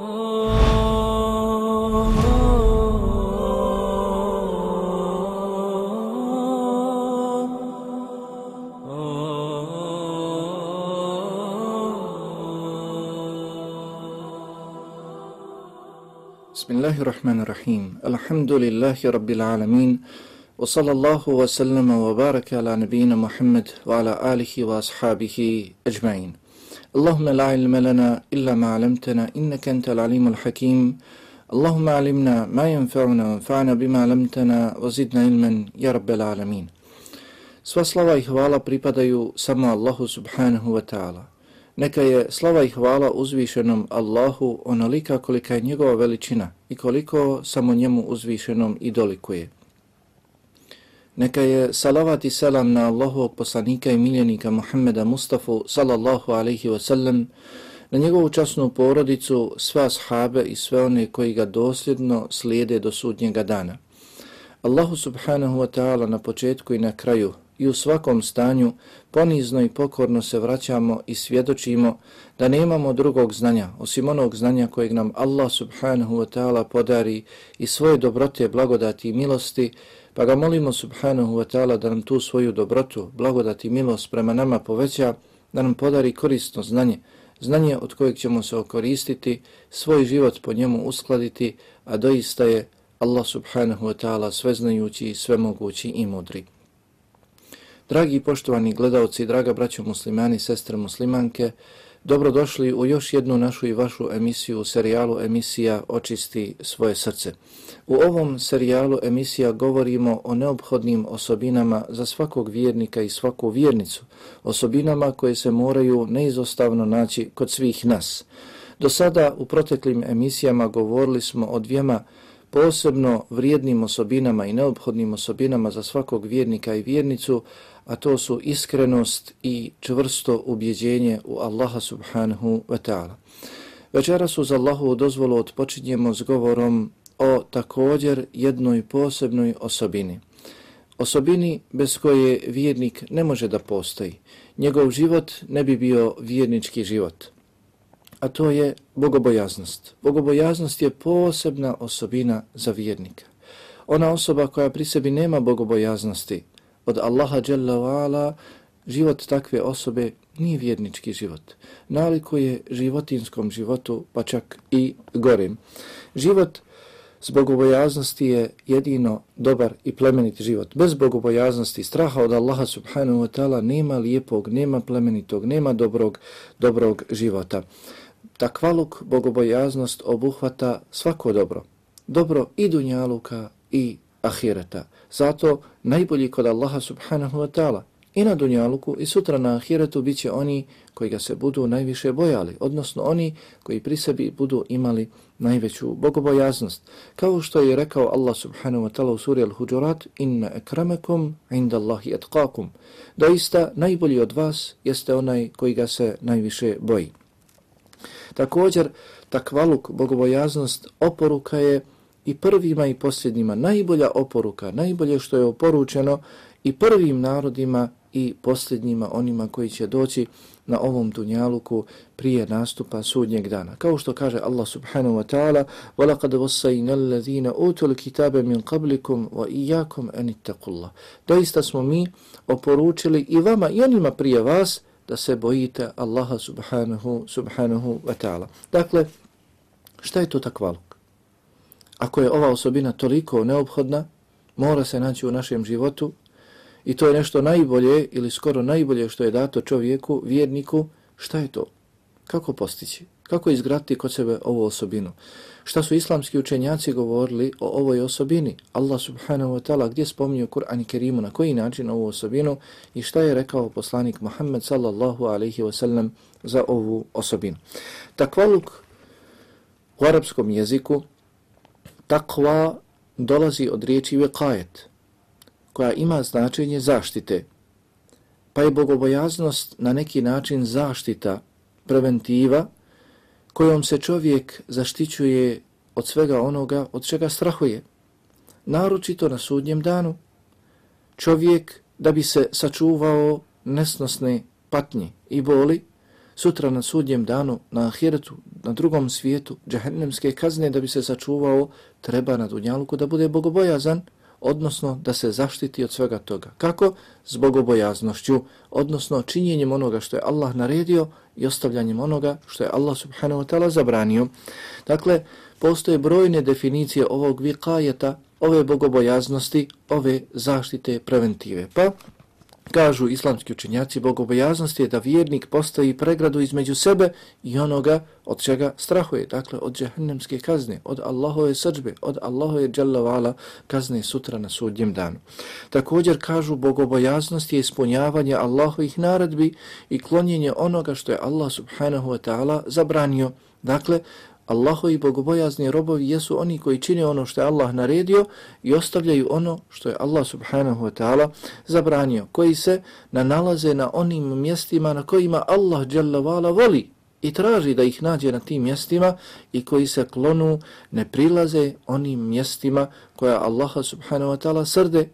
بسم الله الرحمن الرحيم الحمد لله رب العالمين وصلى الله وسلم وبارك على نبينا محمد وعلى آله وأصحابه أجمعين Allahumma la ilma lana illa ma علمتنا innaka أنت العليم الحكيم hakim. Allahumma ما ma yanfa'una بما علمتنا bima علما يا رب ilman ya alamin. Sva slava i hvala pripadaju samo Allahu subhanahu wa ta'ala. Neka je slava i hvala uzvišenom Allahu onolika kolika je njegova veličina i koliko samo njemu uzvišenom i dolikuje. Neka je salavat i selam na Allahovog poslanika i miljenika Muhammeda Mustafa sallallahu alaihi wa sallam, na njegovu časnu porodicu, sve ashabe i sve one koji ga dosljedno slijede do sudnjega dana. Allahu subhanahu wa ta'ala na početku i na kraju i u svakom stanju ponizno i pokorno se vraćamo i svjedočimo da nemamo drugog znanja osim onog znanja kojeg nam Allah subhanahu wa ta'ala podari i svoje dobrote, blagodati i milosti, pa ga molimo subhanahu wa ta'ala da nam tu svoju dobrotu, blagodat i milost prema nama poveća, da nam podari korisno znanje, znanje od kojeg ćemo se okoristiti, svoj život po njemu uskladiti, a doista je Allah subhanahu wa ta'ala sveznajući, svemogući i mudri. Dragi i poštovani gledalci, draga braćo muslimani, sestre muslimanke, dobrodošli u još jednu našu i vašu emisiju, serijalu emisija Očisti svoje srce. U ovom serijalu emisija govorimo o neophodnim osobinama za svakog vjernika i svaku vjernicu, osobinama koje se moraju neizostavno naći kod svih nas. Do sada u proteklim emisijama govorili smo o dvijema posebno vrijednim osobinama i neophodnim osobinama za svakog vjernika i vjernicu, a to su iskrenost i čvrsto ubjeđenje u Allaha subhanahu wa ta'ala. Večera su za Allahu dozvolu odpočinjemo s govorom o također jednoj posebnoj osobini. Osobini bez koje vjernik ne može da postoji. Njegov život ne bi bio vjernički život. A to je bogobojaznost. Bogobojaznost je posebna osobina za vjernika. Ona osoba koja pri sebi nema bogobojaznosti, od Allaha Jalla wa'ala, život takve osobe nije vjernički život. Naliko je životinskom životu, pa čak i gorim. Život s bogobojaznosti je jedino dobar i plemenit život. Bez bogobojaznosti, straha od Allaha subhanahu wa ta'ala, nema lijepog, nema plemenitog, nema dobrog, dobrog života. Takvaluk, bogobojaznost obuhvata svako dobro. Dobro i dunjaluka i ahireta. Zato najbolji kod Allaha subhanahu wa ta'ala i na dunjaluku i sutra na ahiretu bit će oni koji ga se budu najviše bojali, odnosno oni koji pri sebi budu imali najveću bogobojaznost. Kao što je rekao Allah subhanahu wa ta'ala u suri Al-Huđurat, inna ekramekum inda Allahi etkakum. Doista najbolji od vas jeste onaj koji ga se najviše boji. Također, takvaluk, bogobojaznost, oporuka je i prvima i posljednjima najbolja oporuka, najbolje što je oporučeno i prvim narodima i posljednjima onima koji će doći na ovom dunjaluku prije nastupa sudnjeg dana. Kao što kaže Allah subhanahu wa ta'ala وَلَقَدْ وَصَّيْنَا الَّذِينَ أُوتُوا الْكِتَابَ مِنْ قَبْلِكُمْ وَإِيَّاكُمْ أَنِ اتَّقُوا Doista smo mi oporučili i vama i onima prije vas da se bojite Allaha subhanahu, subhanahu wa ta'ala. Dakle, šta je to takvaluk? Ako je ova osobina toliko neophodna, mora se naći u našem životu i to je nešto najbolje ili skoro najbolje što je dato čovjeku, vjerniku, šta je to? Kako postići? Kako izgrati kod sebe ovu osobinu? Šta su islamski učenjaci govorili o ovoj osobini? Allah subhanahu wa ta'ala gdje spominju Kur'an i Kerimu na koji način ovu osobinu i šta je rekao poslanik Muhammed sallallahu alaihi wa sallam za ovu osobinu? Takvaluk u arapskom jeziku takva dolazi od riječi vekajet, koja ima značenje zaštite, pa je bogobojaznost na neki način zaštita, preventiva, kojom se čovjek zaštićuje od svega onoga od čega strahuje. Naročito na sudnjem danu, čovjek da bi se sačuvao nesnosne patnje i boli, sutra na sudnjem danu, na ahiretu, na drugom svijetu, džahennemske kazne da bi se sačuvao, treba na dunjalku da bude bogobojazan, odnosno da se zaštiti od svega toga. Kako? S bogobojaznošću, odnosno činjenjem onoga što je Allah naredio i ostavljanjem onoga što je Allah subhanahu wa ta'ala zabranio. Dakle, postoje brojne definicije ovog vikajeta, ove bogobojaznosti, ove zaštite preventive. Pa, Kažu islamski učinjaci, bogobojaznost je da vjernik postavi pregradu između sebe i onoga od čega strahuje, dakle od džahnemske kazne, od Allahove srđbe, od Allahove dželavala kazne sutra na sudnjem danu. Također kažu, bogobojaznost je ispunjavanje Allahovih naradbi i klonjenje onoga što je Allah subhanahu wa ta'ala zabranio. Dakle, Allahovi bogobojazni robovi jesu oni koji čine ono što je Allah naredio i ostavljaju ono što je Allah subhanahu wa ta'ala zabranio, koji se nalaze na onim mjestima na kojima Allah dželavala voli i traži da ih nađe na tim mjestima i koji se klonu ne prilaze onim mjestima koja Allah subhanahu wa ta'ala srde,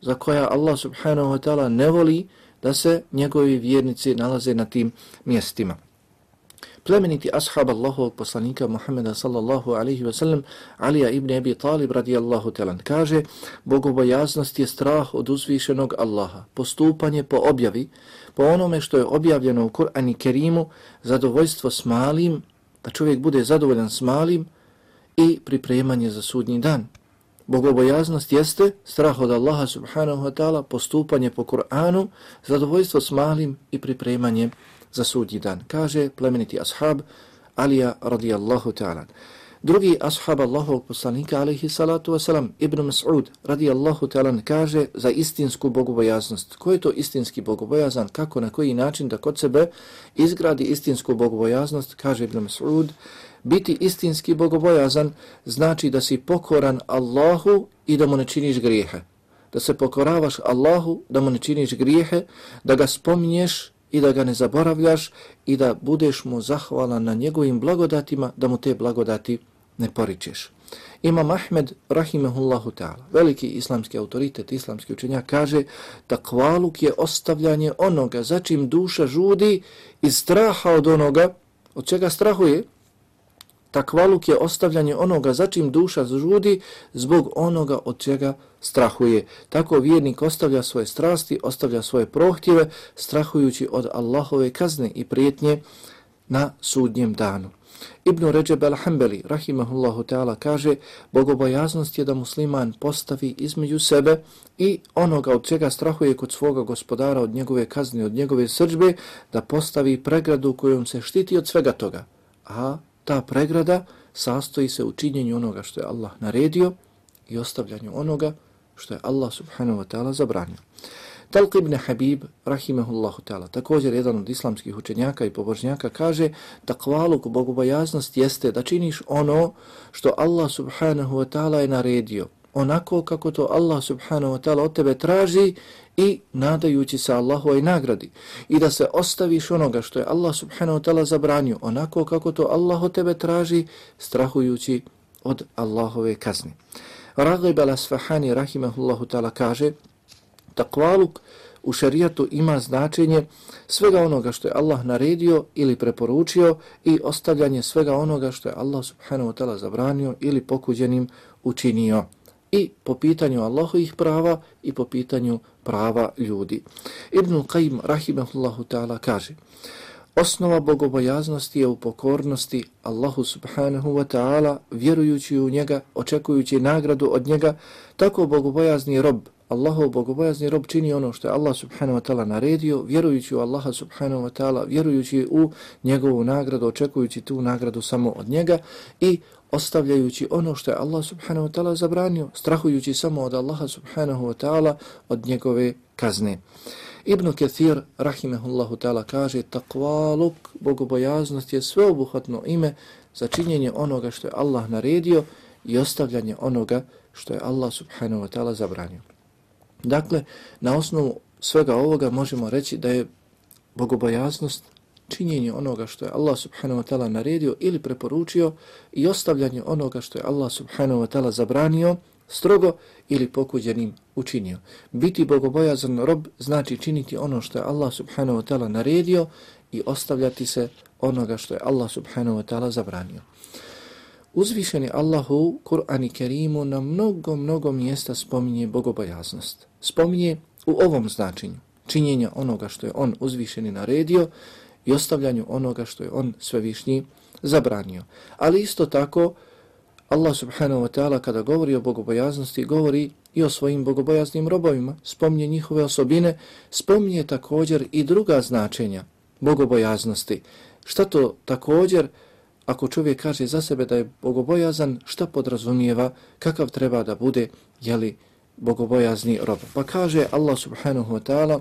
za koja Allah subhanahu wa ta'ala ne voli da se njegovi vjernici nalaze na tim mjestima plemeniti ashab Allahovog poslanika Muhammeda sallallahu alaihi ve sellem Alija ibn Abi Talib radijallahu talan kaže bogobojaznost je strah od uzvišenog Allaha, postupanje po objavi, po onome što je objavljeno u Kur'ani Kerimu, zadovoljstvo s malim, da čovjek bude zadovoljan s malim i pripremanje za sudnji dan. Bogobojaznost jeste strah od Allaha subhanahu wa ta'ala, postupanje po Kur'anu, zadovoljstvo s malim i pripremanje za sudji dan. Kaže plemeniti ashab Alija radijallahu ta'ala. Drugi ashab Allahovog poslanika alaihi salatu wasalam, Ibn Mas'ud radijallahu ta'ala kaže za istinsku bogobojaznost. Ko je to istinski bogobojazan? Kako, na koji način da kod sebe izgradi istinsku bogobojaznost? Kaže Ibn Mas'ud, biti istinski bogobojazan znači da si pokoran Allahu i da mu ne činiš grijehe. Da se pokoravaš Allahu, da mu ne činiš grijehe, da ga spominješ i da ga ne zaboravljaš i da budeš mu zahvalan na njegovim blagodatima, da mu te blagodati ne poričeš. Imam Ahmed, rahimehullahu ta'ala, veliki islamski autoritet, islamski učenjak, kaže da kvaluk je ostavljanje onoga za čim duša žudi iz straha od onoga, od čega strahuje, takvaluk je ostavljanje onoga za čim duša žudi zbog onoga od čega strahuje. Tako vjernik ostavlja svoje strasti, ostavlja svoje prohtjeve, strahujući od Allahove kazne i prijetnje na sudnjem danu. Ibn Ređeb al-Hambeli, rahimahullahu ta'ala, kaže Bogobojaznost je da musliman postavi između sebe i onoga od čega strahuje kod svoga gospodara, od njegove kazne, od njegove srđbe, da postavi pregradu kojom se štiti od svega toga. A ta pregrada sastoji se u činjenju onoga što je Allah naredio i ostavljanju onoga što je Allah subhanahu wa ta'ala zabranio. Talq ibn Habib, rahimehullahu ta'ala, također jedan od islamskih učenjaka i pobožnjaka, kaže da kvaluk bogobojaznost jeste da činiš ono što Allah subhanahu wa ta'ala je naredio, onako kako to Allah subhanahu wa ta'ala od tebe traži i nadajući se Allahovoj nagradi i da se ostaviš onoga što je Allah subhanahu wa ta'ala zabranio onako kako to Allah od tebe traži strahujući od Allahove kazne. Ragib al-Asfahani rahimahullahu ta'ala kaže takvaluk u šarijatu ima značenje svega onoga što je Allah naredio ili preporučio i ostavljanje svega onoga što je Allah subhanahu wa ta'ala zabranio ili pokuđenim učinio i po pitanju Allahovih prava i po pitanju prava ljudi. Ibn Qayyim rahimahullahu ta'ala kaže Osnova bogobojaznosti je u pokornosti Allahu subhanahu wa ta'ala, vjerujući u njega, očekujući nagradu od njega, tako bogobojazni rob, Allahov bogobojazni rob čini ono što je Allah subhanahu wa ta'ala naredio, vjerujući u Allaha subhanahu wa ta'ala, vjerujući u njegovu nagradu, očekujući tu nagradu samo od njega i ostavljajući ono što je Allah subhanahu wa ta'ala zabranio, strahujući samo od Allaha subhanahu wa ta'ala od njegove kazne. Ibn Kathir, rahimehullahu ta'ala, kaže takvaluk, bogobojaznost je sveobuhvatno ime za činjenje onoga što je Allah naredio i ostavljanje onoga što je Allah subhanahu wa ta'ala zabranio. Dakle, na osnovu svega ovoga možemo reći da je bogobojaznost činjenje onoga što je Allah subhanahu wa ta'ala naredio ili preporučio i ostavljanje onoga što je Allah subhanahu wa ta'ala zabranio strogo ili pokuđenim učinio. Biti bogobojazan rob znači činiti ono što je Allah subhanahu wa ta'ala naredio i ostavljati se onoga što je Allah subhanahu wa ta'ala zabranio. Uzvišeni Allahu, Kur'an i Kerimu, na mnogo, mnogo mjesta spominje bogobojaznost. Spominje u ovom značenju činjenja onoga što je on uzvišeni naredio i ostavljanju onoga što je on svevišnji zabranio. Ali isto tako, Allah subhanahu wa ta'ala kada govori o bogobojaznosti, govori i o svojim bogobojaznim robovima, spominje njihove osobine, spominje također i druga značenja bogobojaznosti. Šta to također, ako čovjek kaže za sebe da je bogobojazan, šta podrazumijeva, kakav treba da bude, jeli, bogobojazni rob. Pa kaže Allah subhanahu wa ta'ala,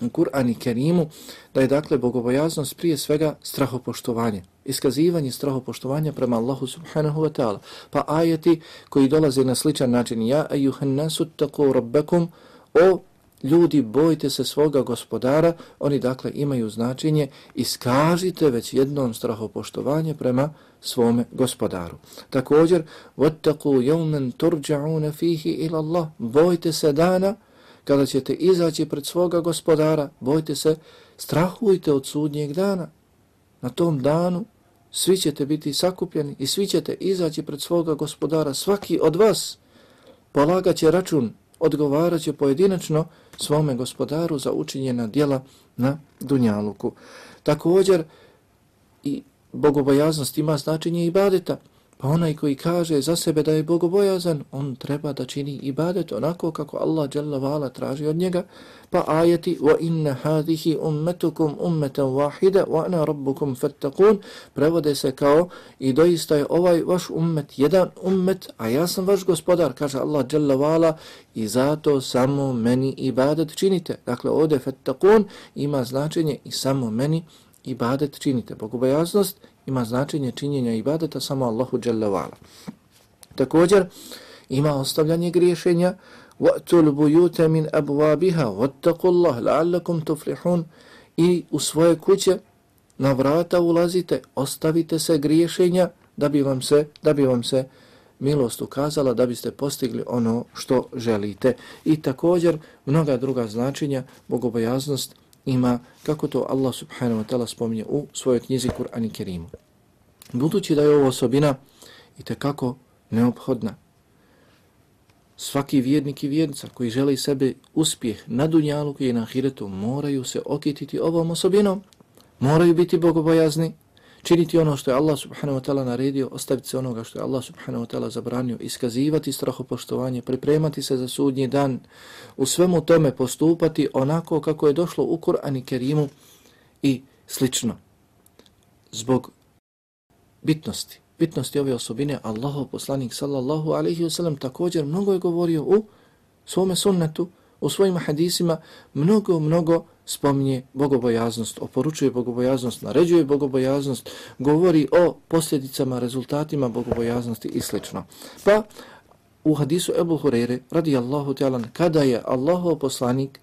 u Kur'an i Kerimu da je dakle bogobojaznost prije svega strahopoštovanje, iskazivanje strahopoštovanja prema Allahu subhanahu wa ta'ala. Pa ajeti koji dolaze na sličan način Ja ejuhan nasu tako rabbekum o ljudi bojte se svoga gospodara, oni dakle imaju značenje iskažite već jednom strahopoštovanje prema svome gospodaru. Također, وَتَّقُوا يَوْمًا تُرْجَعُونَ فِيهِ إِلَى اللَّهِ Bojte se dana kada ćete izaći pred svoga gospodara, bojte se, strahujte od sudnjeg dana. Na tom danu svi ćete biti sakupljeni i svi ćete izaći pred svoga gospodara. Svaki od vas polagat će račun, odgovarat će pojedinačno svome gospodaru za učinjena dijela na Dunjaluku. Također i bogobojaznost ima značenje ibadeta. Pa onaj koji kaže za sebe da je bogobojazan, on treba da čini ibadet onako kako Allah dželle vala traži od njega. Pa ajeti wa inna hadhihi ummatukum ummatan wahida wa ana rabbukum fattaqun prevode se kao i doista je ovaj vaš ummet jedan ummet, a ja sam vaš gospodar, kaže Allah dželle vala i zato samo meni ibadet činite. Dakle, ovde fattaqun ima značenje i samo meni ibadet činite. Bogobojaznost ima značenje činjenja ibadeta samo Allahu Jalla wa'ala. Također ima ostavljanje griješenja وَأْتُوا الْبُيُوتَ مِنْ أَبْوَابِهَا وَاتَّقُوا اللَّهِ لَعَلَّكُمْ تُفْلِحُونَ I u svoje kuće na vrata ulazite, ostavite se griješenja da bi vam se, da bi vam se milost ukazala, da biste postigli ono što želite. I također mnoga druga značenja, bogobojaznost, ima, kako to Allah subhanahu wa ta'ala spominje u svojoj knjizi Kur'an i Kerimu. Budući da je ovo osobina i tekako neophodna, svaki vjernik i vjernica koji želi sebe uspjeh na dunjalu koji je na ahiretu moraju se okititi ovom osobinom, moraju biti bogobojazni, činiti ono što je Allah subhanahu wa ta'ala naredio, ostaviti se onoga što je Allah subhanahu wa ta'ala zabranio, iskazivati strahopoštovanje, pripremati se za sudnji dan, u svemu tome postupati onako kako je došlo u Kur'an i Kerimu i slično. Zbog bitnosti, bitnosti ove osobine, Allahov poslanik sallallahu alaihi wasallam također mnogo je govorio u svome sunnetu, u svojim hadisima, mnogo, mnogo spominje bogobojaznost, oporučuje bogobojaznost, naređuje bogobojaznost, govori o posljedicama, rezultatima bogobojaznosti i sl. Pa u hadisu Ebu Hurere, radijallahu ta'ala, kada je Allahov poslanik,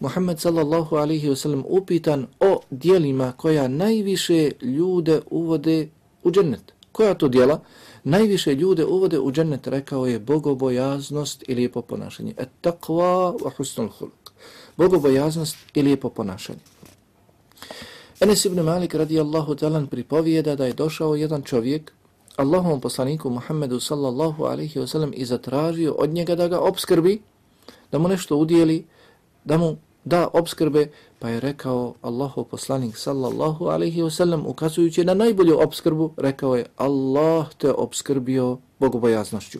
Muhammed sallallahu alaihi wasallam, upitan o dijelima koja najviše ljude uvode u džennet. Koja to dijela? Najviše ljude uvode u džennet, rekao je bogobojaznost i lijepo ponašanje. Et taqwa wa husnul huluk bogobojaznost i lijepo ponašanje. Enes ibn Malik radijallahu talan pripovijeda da je došao jedan čovjek Allahovom poslaniku Muhammedu sallallahu alaihi wasallam i zatražio od njega da ga obskrbi, da mu nešto udijeli, da mu da obskrbe, pa je rekao Allahu poslanik sallallahu alaihi wasallam ukazujući na najbolju obskrbu, rekao je Allah te obskrbio bogobojaznošću.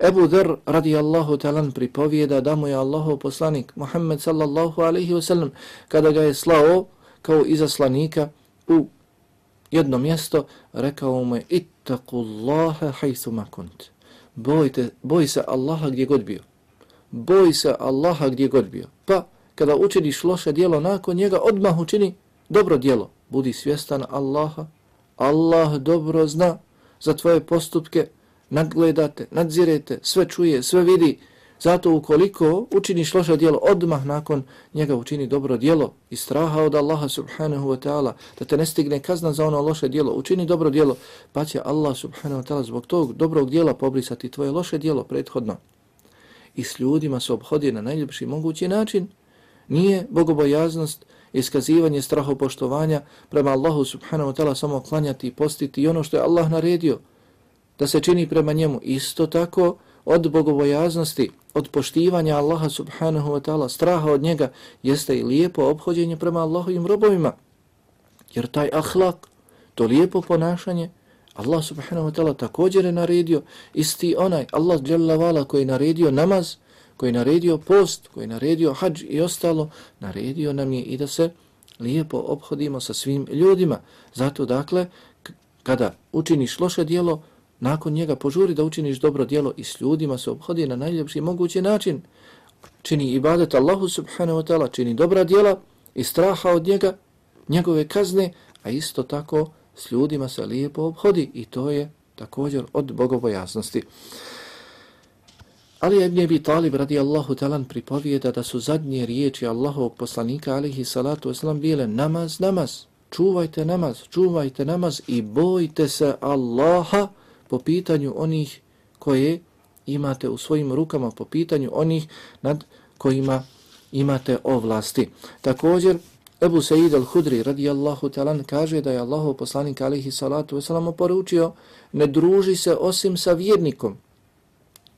Ebu Dhr radijallahu talan pripovijeda da mu je Allahov poslanik Muhammed sallallahu alaihi wasallam kada ga je slao kao izaslanika u jedno mjesto, rekao mu je ittaku Allahe kunt. makunt. Bojte, boj se Allaha gdje god bio. Boj se Allaha gdje god bio. Pa kada učiniš loše dijelo nakon njega, odmah učini dobro dijelo. Budi svjestan Allaha. Allah dobro zna za tvoje postupke, nadgledate, nadzirete, sve čuje, sve vidi. Zato ukoliko učiniš loše dijelo, odmah nakon njega učini dobro dijelo i straha od Allaha subhanahu wa ta'ala, da te ne stigne kazna za ono loše dijelo, učini dobro dijelo, pa će Allah subhanahu wa ta'ala zbog tog dobrog dijela pobrisati tvoje loše dijelo prethodno. I s ljudima se obhodi na najljepši mogući način. Nije bogobojaznost, iskazivanje strahopoštovanja prema Allahu subhanahu wa ta'ala samo klanjati i postiti i ono što je Allah naredio, da se čini prema njemu. Isto tako od bogobojaznosti, od poštivanja Allaha subhanahu wa ta'ala, straha od njega, jeste i lijepo obhođenje prema Allahovim robovima. Jer taj ahlak, to lijepo ponašanje, Allah subhanahu wa ta'ala također je naredio, isti onaj Allah dželavala koji je naredio namaz, koji je naredio post, koji je naredio hađ i ostalo, naredio nam je i da se lijepo obhodimo sa svim ljudima. Zato dakle, kada učiniš loše dijelo, nakon njega požuri da učiniš dobro dijelo i s ljudima se obhodi na najljepši mogući način. Čini ibadet Allahu subhanahu wa ta'ala, čini dobra dijela i straha od njega, njegove kazne, a isto tako s ljudima se lijepo obhodi i to je također od bogobojasnosti. Ali Ibn Abi Talib radijallahu talan pripovijeda da su zadnje riječi Allahovog poslanika alihi salatu wasalam bile namaz, namaz, čuvajte namaz, čuvajte namaz i bojte se Allaha po pitanju onih koje imate u svojim rukama, po pitanju onih nad kojima imate ovlasti. Također, Ebu Sa'id al-Hudri radijallahu talan kaže da je Allahov poslanik alihi salatu wasalam poručio ne druži se osim sa vjernikom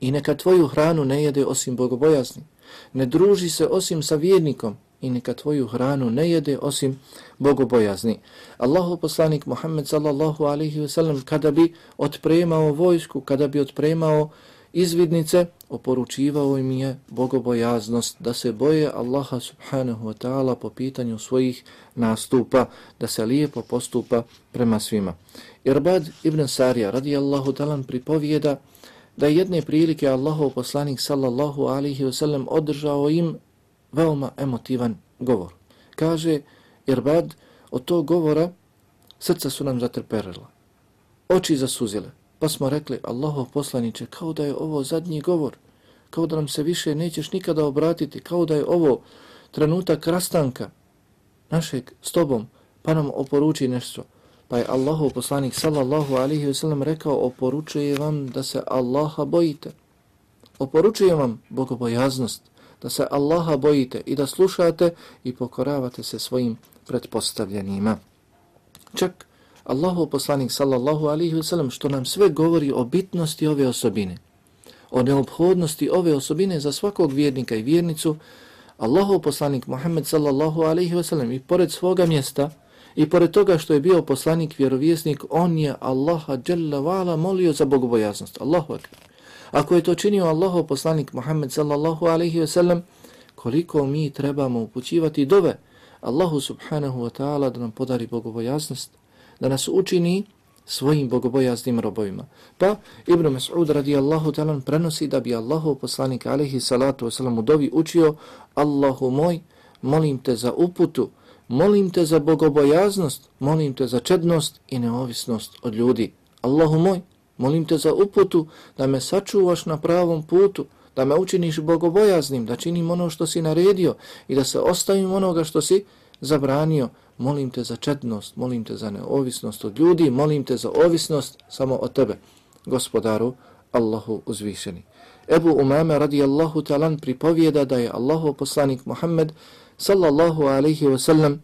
i neka tvoju hranu ne jede osim bogobojazni. Ne druži se osim sa vjernikom i neka tvoju hranu ne jede osim bogobojazni. Allahu poslanik Muhammed sallallahu alaihi ve sellem kada bi otpremao vojsku, kada bi otpremao izvidnice, oporučivao im je bogobojaznost, da se boje Allaha subhanahu wa ta'ala po pitanju svojih nastupa, da se lijepo postupa prema svima. Irbad ibn Sarija radijallahu talan pripovijeda da jedne prilike Allahov poslanik sallallahu alihi wa sallam održao im veoma emotivan govor. Kaže Irbad, od tog govora srca su nam zatrperila, oči zasuzile, pa smo rekli Allahov poslaniće kao da je ovo zadnji govor, kao da nam se više nećeš nikada obratiti, kao da je ovo trenutak rastanka našeg s tobom, pa nam oporuči nešto. Pa je Allahov poslanik sallallahu alaihi wasallam rekao oporučuje vam da se Allaha bojite. Oporučuje vam bogobojaznost, da se Allaha bojite i da slušate i pokoravate se svojim pretpostavljenima. Čak Allahov poslanik sallallahu alaihi wasallam što nam sve govori o bitnosti ove osobine, o neophodnosti ove osobine za svakog vjernika i vjernicu, Allahov poslanik Muhammed sallallahu alaihi wasallam i pored svoga mjesta i pored toga što je bio poslanik vjerovjesnik, on je Allaha jalla wa'ala molio za bogobojaznost. Allahu akbar. Ako je to činio Allahov poslanik Muhammed sallallahu alaihi ve sellem, koliko mi trebamo upućivati dove Allahu subhanahu wa ta'ala da nam podari bogobojaznost, da nas učini svojim bogobojaznim robovima. Pa Ibn Mas'ud radijallahu ta'ala prenosi da bi Allahov poslanik alaihi salatu wa sallam u dovi učio Allahu moj, molim te za uputu, molim te za bogobojaznost, molim te za čednost i neovisnost od ljudi. Allahu moj, Molim te za uputu da me sačuvaš na pravom putu, da me učiniš bogobojaznim, da činim ono što si naredio i da se ostavim onoga što si zabranio. Molim te za četnost, molim te za neovisnost od ljudi, molim te za ovisnost samo od tebe, gospodaru Allahu uzvišeni. Ebu Umame radijallahu talan pripovijeda da je Allahu poslanik Muhammed sallallahu alaihi wasallam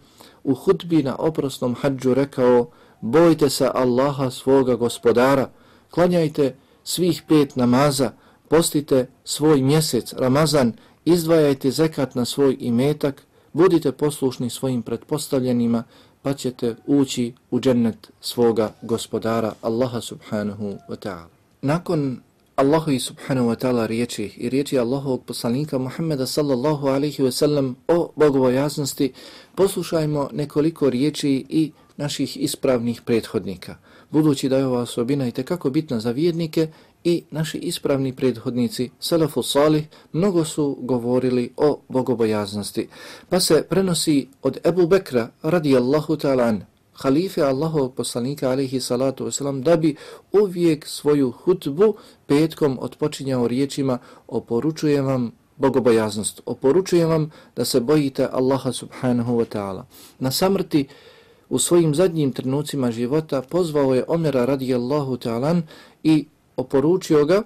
u hutbi na oprosnom hađu rekao bojte se Allaha svoga gospodara, klanjajte svih pet namaza, postite svoj mjesec, Ramazan, izdvajajte zekat na svoj imetak, budite poslušni svojim pretpostavljenima, pa ćete ući u džennet svoga gospodara, Allaha subhanahu wa ta'ala. Nakon Allahu i subhanahu wa ta'ala riječi i riječi Allahovog poslanika Muhammeda sallallahu alaihi wa sallam o bogovojaznosti, poslušajmo nekoliko riječi i naših ispravnih prethodnika budući da je ova osobina i tekako bitna za vjernike i naši ispravni prethodnici, Salafu Salih, mnogo su govorili o bogobojaznosti. Pa se prenosi od Ebu Bekra, radijallahu ta'ala halife Allahov poslanika, alihi salatu wasalam, da bi uvijek svoju hutbu petkom otpočinjao riječima oporučujem vam bogobojaznost, oporučujem vam da se bojite Allaha subhanahu wa ta'ala. Na samrti u svojim zadnjim trenucima života pozvao je Omera radijallahu ta'alan i oporučio ga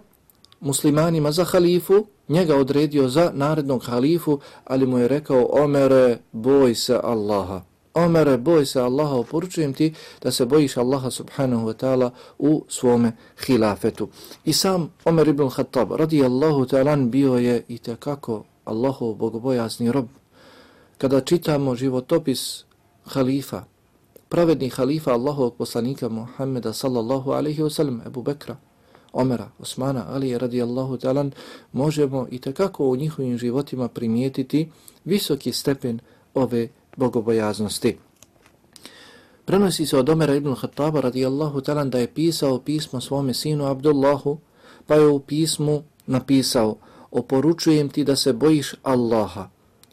muslimanima za halifu, njega odredio za narednog halifu, ali mu je rekao Omere, boj se Allaha. Omere, boj se Allaha, oporučujem ti da se bojiš Allaha subhanahu wa ta'ala u svome hilafetu. I sam Omer ibn Khattab, radijallahu ta'ala, bio je i tekako Allahov bogobojazni rob. Kada čitamo životopis halifa, pravedni halifa Allahovog poslanika Muhammeda sallallahu alaihi wa sallam, Ebu Bekra, Omera, Osmana, Ali radijallahu ta'ala, možemo i tekako u njihovim životima primijetiti visoki stepen ove bogobojaznosti. Prenosi se od Omera ibn Khattaba radijallahu ta'ala da je pisao pismo svome sinu Abdullahu, pa je u pismu napisao oporučujem ti da se bojiš Allaha,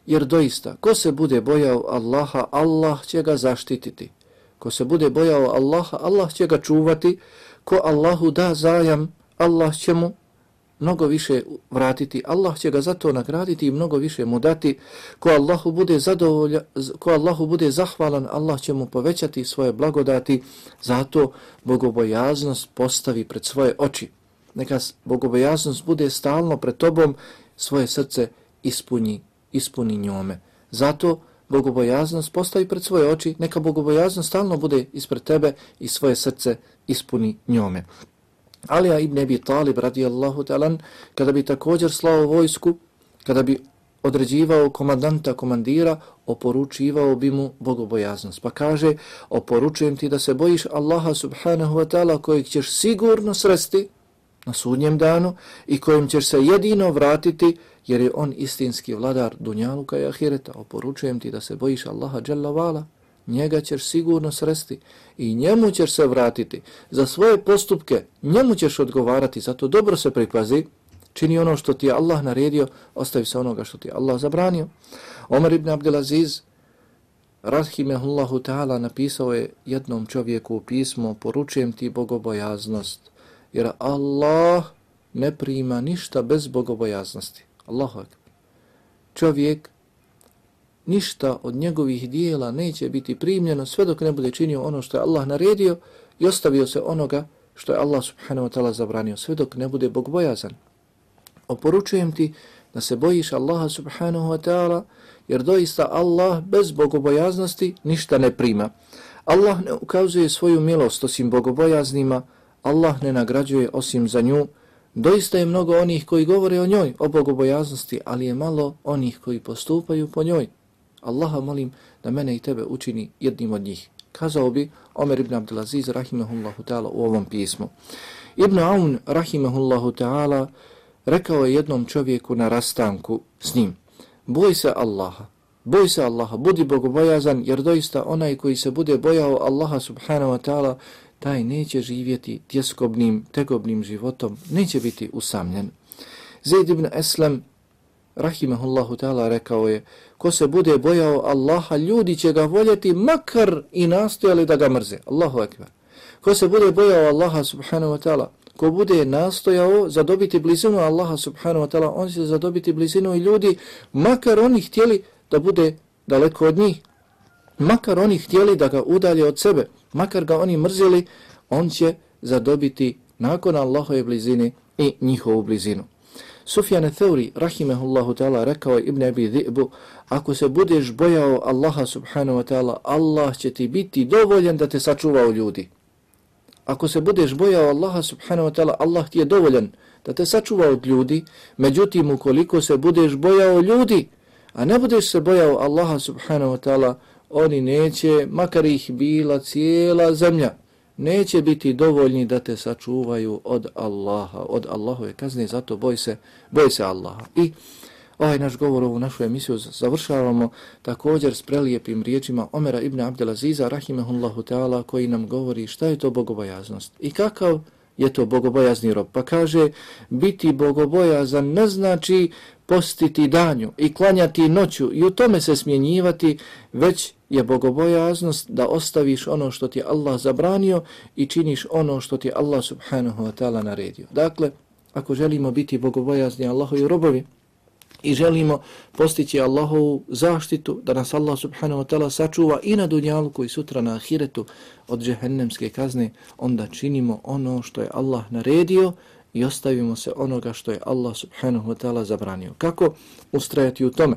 jer doista, ko se bude bojao Allaha, Allah će ga zaštititi. Ko se bude bojao Allaha, Allah će ga čuvati. Ko Allahu da zajam, Allah će mu mnogo više vratiti. Allah će ga zato nagraditi i mnogo više mu dati. Ko Allahu bude zadovolja, ko Allahu bude zahvalan, Allah će mu povećati svoje blagodati. Zato bogobojaznost postavi pred svoje oči. Neka bogobojaznost bude stalno pred tobom, svoje srce ispuni, ispuni njome. Zato bogobojaznost postavi pred svoje oči, neka bogobojaznost stalno bude ispred tebe i svoje srce ispuni njome. Alija ibn Abi Talib radijallahu talan, kada bi također slao vojsku, kada bi određivao komandanta komandira, oporučivao bi mu bogobojaznost. Pa kaže, oporučujem ti da se bojiš Allaha subhanahu wa ta'ala kojeg ćeš sigurno sresti na sudnjem danu i kojim ćeš se jedino vratiti jer je on istinski vladar Dunjaluka i Ahireta. Oporučujem ti da se bojiš Allaha Jalla njega ćeš sigurno sresti i njemu ćeš se vratiti. Za svoje postupke njemu ćeš odgovarati, zato dobro se pripazi, čini ono što ti je Allah naredio, ostavi se onoga što ti je Allah zabranio. Omar ibn Abdelaziz, Rahimehullahu ta'ala, napisao je jednom čovjeku u pismo, poručujem ti bogobojaznost, jer Allah ne prima ništa bez bogobojaznosti. Allahu akbar. Čovjek ništa od njegovih dijela neće biti primljeno sve dok ne bude činio ono što je Allah naredio i ostavio se onoga što je Allah subhanahu wa ta'ala zabranio sve dok ne bude bogbojazan. Oporučujem ti da se bojiš Allaha subhanahu wa ta'ala jer doista Allah bez bogobojaznosti ništa ne prima. Allah ne ukazuje svoju milost osim bogobojaznima, Allah ne nagrađuje osim za nju, Doista je mnogo onih koji govore o njoj, o bogobojaznosti, ali je malo onih koji postupaju po njoj. Allaha molim da mene i tebe učini jednim od njih. Kazao bi Omer ibn Abdelaziz rahimahullahu ta'ala u ovom pismu. Ibn Aun rahimahullahu ta'ala rekao je jednom čovjeku na rastanku s njim. Boj se Allaha, boj se Allaha, budi bogobojazan jer doista onaj koji se bude bojao Allaha subhanahu wa ta'ala taj neće živjeti tjeskobnim, tegobnim životom, neće biti usamljen. Zaid ibn Eslam, rahimahullahu ta'ala, rekao je, ko se bude bojao Allaha, ljudi će ga voljeti makar i nastojali da ga mrze. Allahu akbar. Ko se bude bojao Allaha subhanahu wa ta'ala, ko bude nastojao zadobiti blizinu Allaha subhanahu wa ta'ala, on će zadobiti blizinu i ljudi, makar oni htjeli da bude daleko od njih, makar oni htjeli da ga udalje od sebe, makar ga oni mrzili, on će zadobiti nakon Allahove blizine i njihovu blizinu. Sufjan Theuri, rahimehullahu ta'ala, rekao Ibn Abi Dhi'bu, ako se budeš bojao Allaha subhanahu wa ta'ala, Allah će ti biti dovoljen da te sačuva u ljudi. Ako se budeš bojao Allaha subhanahu wa ta'ala, Allah ti je dovoljen da te sačuva od ljudi, međutim, ukoliko se budeš bojao ljudi, a ne budeš se bojao Allaha subhanahu wa ta'ala, oni neće, makar ih bila cijela zemlja, neće biti dovoljni da te sačuvaju od Allaha, od Allahove kazne, zato boj se, boj se Allaha. I ovaj naš govor, ovu našu emisiju završavamo također s prelijepim riječima Omera ibn Abdelaziza, rahimehullahu ta'ala, koji nam govori šta je to bogobojaznost i kakav je to bogobojazni rob. Pa kaže, biti bogobojazan ne znači postiti danju i klanjati noću i u tome se smjenjivati, već je bogobojaznost da ostaviš ono što ti Allah zabranio i činiš ono što ti Allah subhanahu wa ta'ala naredio. Dakle, ako želimo biti bogobojazni Allahovi robovi i želimo postići Allahovu zaštitu, da nas Allah subhanahu wa ta'ala sačuva i na dunjalu i sutra na ahiretu od džehennemske kazne, onda činimo ono što je Allah naredio, i ostavimo se onoga što je Allah subhanahu wa ta'ala zabranio. Kako ustrajati u tome?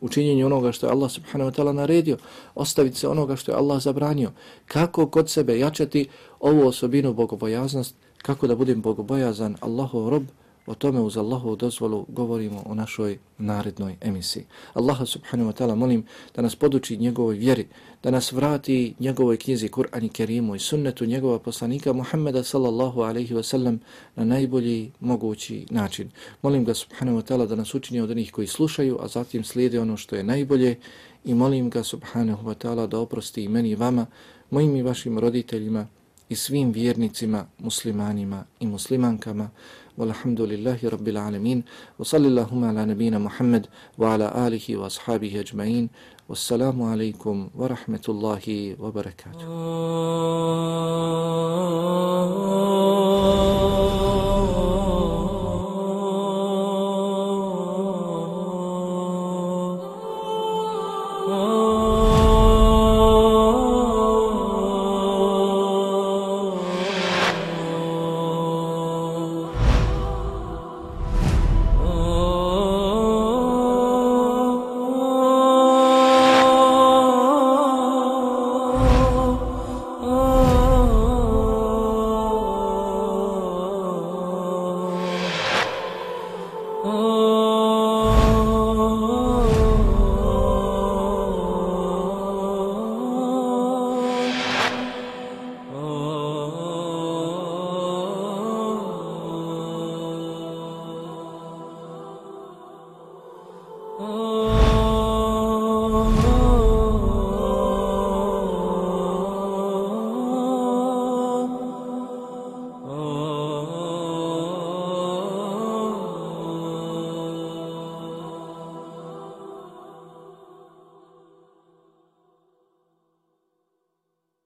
u činjenju onoga što je Allah subhanahu wa ta'ala naredio, ostaviti se onoga što je Allah zabranio, kako kod sebe jačati ovu osobinu bogobojaznost, kako da budem bogobojazan Allahov rob, O tome uz Allahovu dozvolu govorimo o našoj narednoj emisiji. Allaha subhanahu wa ta'ala molim da nas poduči njegovoj vjeri, da nas vrati njegovoj knjizi Kur'an i Kerimu i sunnetu njegova poslanika Muhammeda sallallahu alaihi wa sallam na najbolji mogući način. Molim ga subhanahu wa ta'ala da nas učini od onih koji slušaju, a zatim slijede ono što je najbolje i molim ga subhanahu wa ta'ala da oprosti i meni i vama, mojim i vašim roditeljima i svim vjernicima, muslimanima i muslimankama. والحمد لله رب العالمين وصلى اللهم على نبينا محمد وعلى آله وأصحابه أجمعين والسلام عليكم ورحمة الله وبركاته.